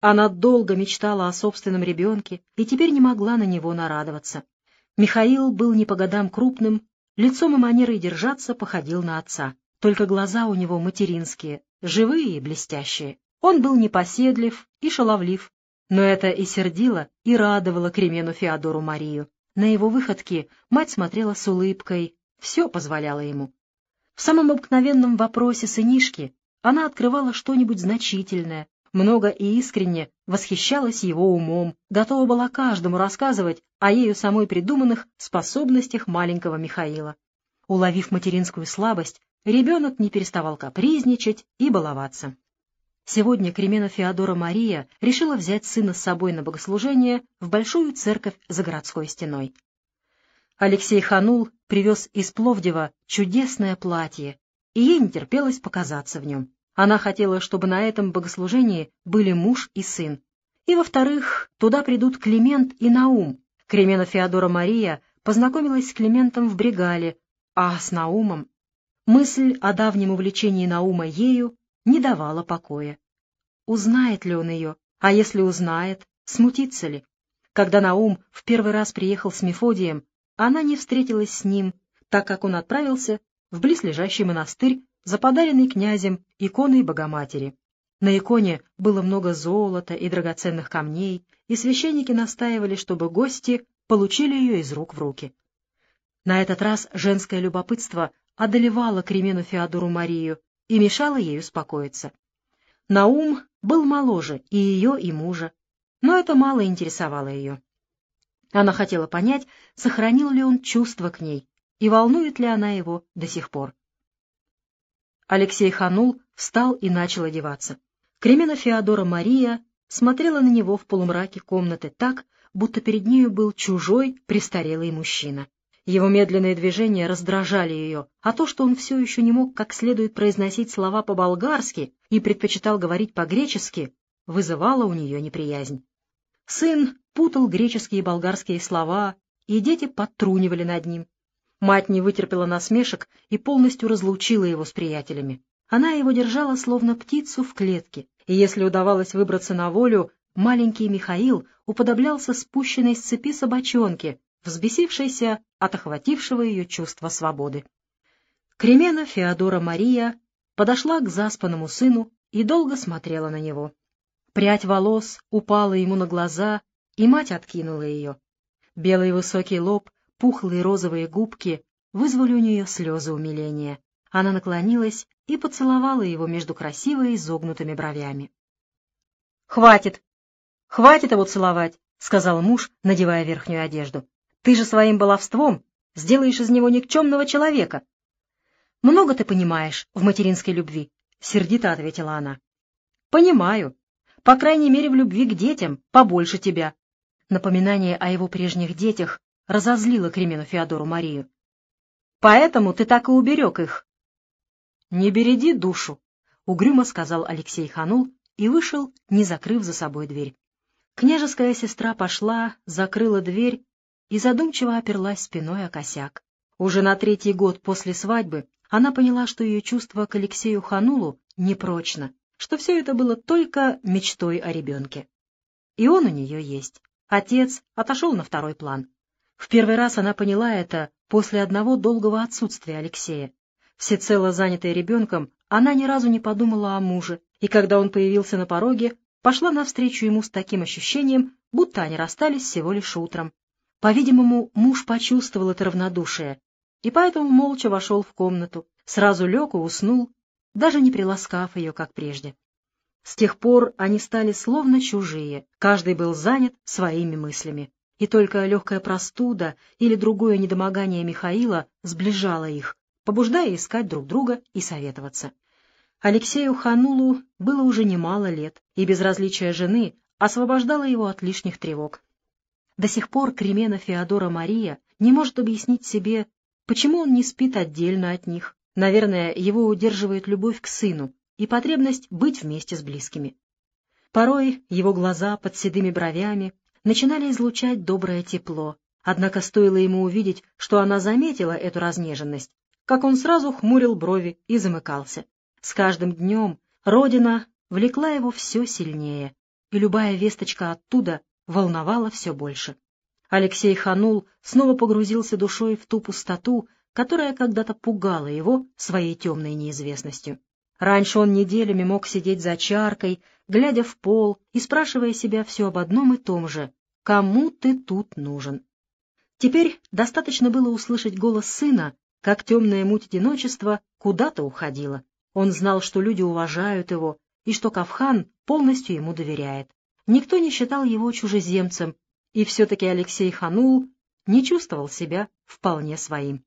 Она долго мечтала о собственном ребенке и теперь не могла на него нарадоваться. Михаил был не по годам крупным, лицом и манерой держаться походил на отца. Только глаза у него материнские, живые и блестящие. Он был непоседлив и шаловлив, но это и сердило, и радовало Кремену Феодору Марию. На его выходки мать смотрела с улыбкой, все позволяло ему. В самом обыкновенном вопросе сынишки она открывала что-нибудь значительное, много и искренне восхищалась его умом, готова была каждому рассказывать о ею самой придуманных способностях маленького Михаила. Уловив материнскую слабость, ребенок не переставал капризничать и баловаться. Сегодня Кремена Феодора Мария решила взять сына с собой на богослужение в большую церковь за городской стеной. Алексей Ханул привез из Пловдива чудесное платье, и ей не терпелось показаться в нем. Она хотела, чтобы на этом богослужении были муж и сын. И, во-вторых, туда придут Климент и Наум. Кремена Феодора Мария познакомилась с Климентом в Бригале, а с Наумом... Мысль о давнем увлечении Наума ею не давала покоя. Узнает ли он ее, а если узнает, смутится ли? Когда Наум в первый раз приехал с Мефодием, она не встретилась с ним, так как он отправился в близлежащий монастырь за подаренной князем иконой Богоматери. На иконе было много золота и драгоценных камней, и священники настаивали, чтобы гости получили ее из рук в руки. На этот раз женское любопытство одолевало Кремену Феодору Марию, и мешало ей успокоиться. Наум был моложе и ее, и мужа, но это мало интересовало ее. Она хотела понять, сохранил ли он чувство к ней и волнует ли она его до сих пор. Алексей Ханул встал и начал одеваться. Кремена Феодора Мария смотрела на него в полумраке комнаты так, будто перед нею был чужой, престарелый мужчина. Его медленные движения раздражали ее, а то, что он все еще не мог как следует произносить слова по-болгарски и предпочитал говорить по-гречески, вызывало у нее неприязнь. Сын путал греческие и болгарские слова, и дети подтрунивали над ним. Мать не вытерпела насмешек и полностью разлучила его с приятелями. Она его держала словно птицу в клетке, и если удавалось выбраться на волю, маленький Михаил уподоблялся спущенной с цепи собачонке, взбесившейся от охватившего ее чувства свободы. Кремена Феодора Мария подошла к заспанному сыну и долго смотрела на него. Прядь волос упала ему на глаза, и мать откинула ее. Белый высокий лоб, пухлые розовые губки вызвали у нее слезы умиления. Она наклонилась и поцеловала его между красиво изогнутыми бровями. — Хватит! Хватит его целовать! — сказал муж, надевая верхнюю одежду. Ты же своим баловством сделаешь из него никчемного человека. — Много ты понимаешь в материнской любви, — сердито ответила она. — Понимаю. По крайней мере, в любви к детям побольше тебя. Напоминание о его прежних детях разозлило Кремену Феодору Марию. — Поэтому ты так и уберег их. — Не береди душу, — угрюмо сказал Алексей Ханул и вышел, не закрыв за собой дверь. Княжеская сестра пошла, закрыла дверь и задумчиво оперлась спиной о косяк. Уже на третий год после свадьбы она поняла, что ее чувство к Алексею Ханулу непрочно, что все это было только мечтой о ребенке. И он у нее есть. Отец отошел на второй план. В первый раз она поняла это после одного долгого отсутствия Алексея. Всецело занятая ребенком, она ни разу не подумала о муже, и когда он появился на пороге, пошла навстречу ему с таким ощущением, будто они расстались всего лишь утром, по-видимому, муж почувствовал это равнодушие, и поэтому молча вошел в комнату, сразу лег и уснул, даже не приласкав ее, как прежде. С тех пор они стали словно чужие, каждый был занят своими мыслями, и только легкая простуда или другое недомогание Михаила сближало их, побуждая искать друг друга и советоваться. Алексею Ханулу было уже немало лет, и безразличие жены освобождало его от лишних тревог. До сих пор Кремена Феодора Мария не может объяснить себе, почему он не спит отдельно от них. Наверное, его удерживает любовь к сыну и потребность быть вместе с близкими. Порой его глаза под седыми бровями начинали излучать доброе тепло, однако стоило ему увидеть, что она заметила эту разнеженность, как он сразу хмурил брови и замыкался. С каждым днем Родина влекла его все сильнее, и любая весточка оттуда волновала все больше. Алексей Ханул снова погрузился душой в ту пустоту, которая когда-то пугала его своей темной неизвестностью. Раньше он неделями мог сидеть за чаркой, глядя в пол и спрашивая себя все об одном и том же «Кому ты тут нужен?». Теперь достаточно было услышать голос сына, как темная муть одиночества куда-то уходила. Он знал, что люди уважают его, и что Кавхан полностью ему доверяет. Никто не считал его чужеземцем, и все-таки Алексей Ханул не чувствовал себя вполне своим.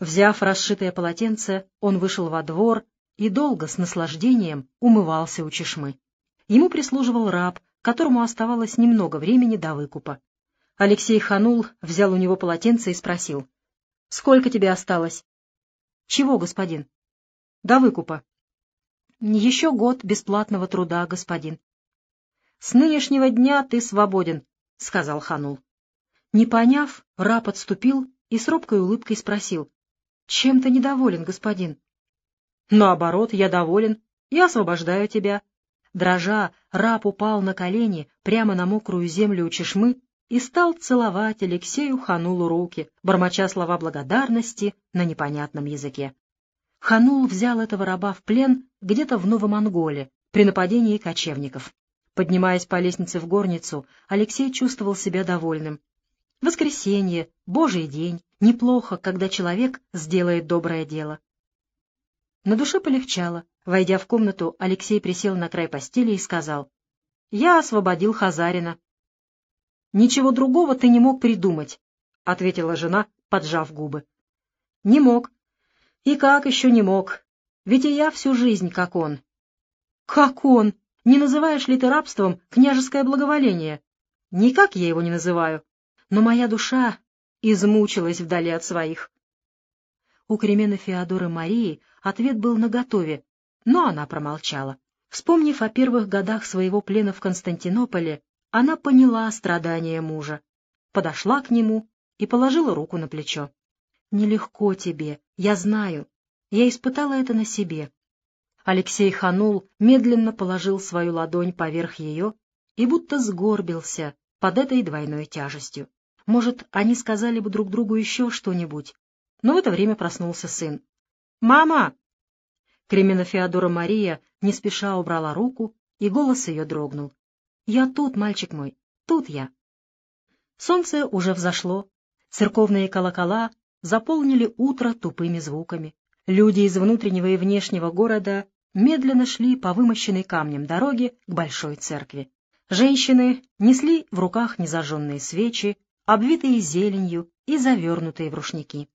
Взяв расшитое полотенце, он вышел во двор и долго с наслаждением умывался у чешмы. Ему прислуживал раб, которому оставалось немного времени до выкупа. Алексей Ханул взял у него полотенце и спросил. — Сколько тебе осталось? — Чего, господин? — До выкупа. — Еще год бесплатного труда, господин. — С нынешнего дня ты свободен, — сказал Ханул. Не поняв, раб отступил и с робкой улыбкой спросил. — Чем ты недоволен, господин? — Наоборот, я доволен и освобождаю тебя. Дрожа, раб упал на колени прямо на мокрую землю у чешмы и стал целовать Алексею Ханулу руки, бормоча слова благодарности на непонятном языке. Ханул взял этого раба в плен где-то в Новом Анголе при нападении кочевников. Поднимаясь по лестнице в горницу, Алексей чувствовал себя довольным. Воскресенье, Божий день, неплохо, когда человек сделает доброе дело. На душе полегчало. Войдя в комнату, Алексей присел на край постели и сказал, «Я освободил Хазарина». «Ничего другого ты не мог придумать», — ответила жена, поджав губы. «Не мог. И как еще не мог? Ведь и я всю жизнь как он». «Как он? Не называешь ли ты рабством княжеское благоволение?» «Никак я его не называю. Но моя душа измучилась вдали от своих». У Кремены Феодоры Марии ответ был наготове, но она промолчала. Вспомнив о первых годах своего плена в Константинополе, она поняла страдания мужа, подошла к нему и положила руку на плечо. «Нелегко тебе, я знаю. Я испытала это на себе». Алексей Ханул медленно положил свою ладонь поверх ее и будто сгорбился под этой двойной тяжестью. Может, они сказали бы друг другу еще что-нибудь, но в это время проснулся сын. «Мама!» Кремена Феодора Мария не спеша убрала руку, и голос ее дрогнул. «Я тут, мальчик мой, тут я». Солнце уже взошло, церковные колокола заполнили утро тупыми звуками. Люди из внутреннего и внешнего города медленно шли по вымощенной камнем дороге к большой церкви. Женщины несли в руках незажженные свечи, обвитые зеленью и завернутые в рушники.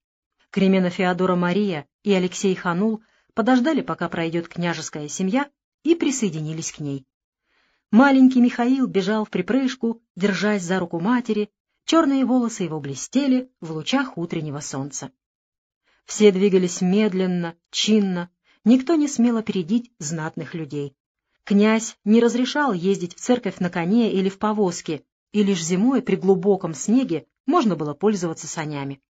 Кремена Феодора Мария и Алексей Ханул подождали, пока пройдет княжеская семья, и присоединились к ней. Маленький Михаил бежал в припрыжку, держась за руку матери, черные волосы его блестели в лучах утреннего солнца. Все двигались медленно, чинно, никто не смел опередить знатных людей. Князь не разрешал ездить в церковь на коне или в повозке, и лишь зимой при глубоком снеге можно было пользоваться санями.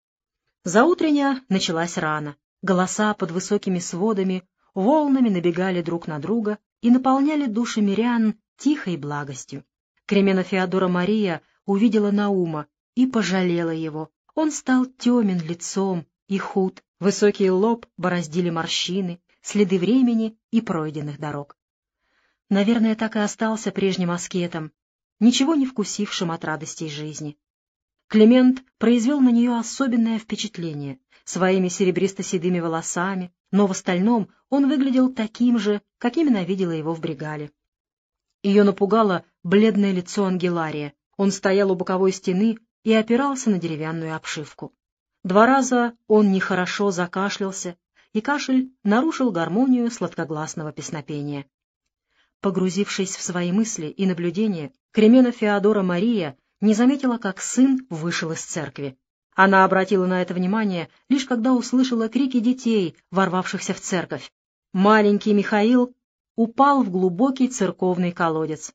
Заутренняя началась рано. Голоса под высокими сводами волнами набегали друг на друга и наполняли души мирян тихой благостью. Кремена Феодора Мария увидела Наума и пожалела его. Он стал темен лицом и худ, высокий лоб бороздили морщины, следы времени и пройденных дорог. Наверное, так и остался прежним аскетом, ничего не вкусившим от радостей жизни. Климент произвел на нее особенное впечатление своими серебристо-седыми волосами, но в остальном он выглядел таким же, каким она видела его в бригале. Ее напугало бледное лицо Ангелария. Он стоял у боковой стены и опирался на деревянную обшивку. Два раза он нехорошо закашлялся, и кашель нарушил гармонию сладкогласного песнопения. Погрузившись в свои мысли и наблюдения, Кремена Феодора Мария не заметила, как сын вышел из церкви. Она обратила на это внимание, лишь когда услышала крики детей, ворвавшихся в церковь. Маленький Михаил упал в глубокий церковный колодец.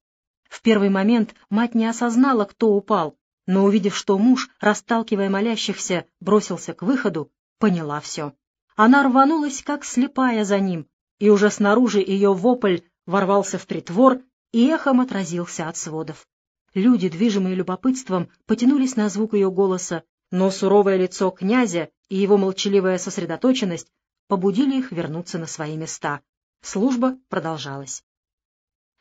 В первый момент мать не осознала, кто упал, но, увидев, что муж, расталкивая молящихся, бросился к выходу, поняла все. Она рванулась, как слепая за ним, и уже снаружи ее вопль ворвался в притвор и эхом отразился от сводов. Люди, движимые любопытством, потянулись на звук ее голоса, но суровое лицо князя и его молчаливая сосредоточенность побудили их вернуться на свои места. Служба продолжалась.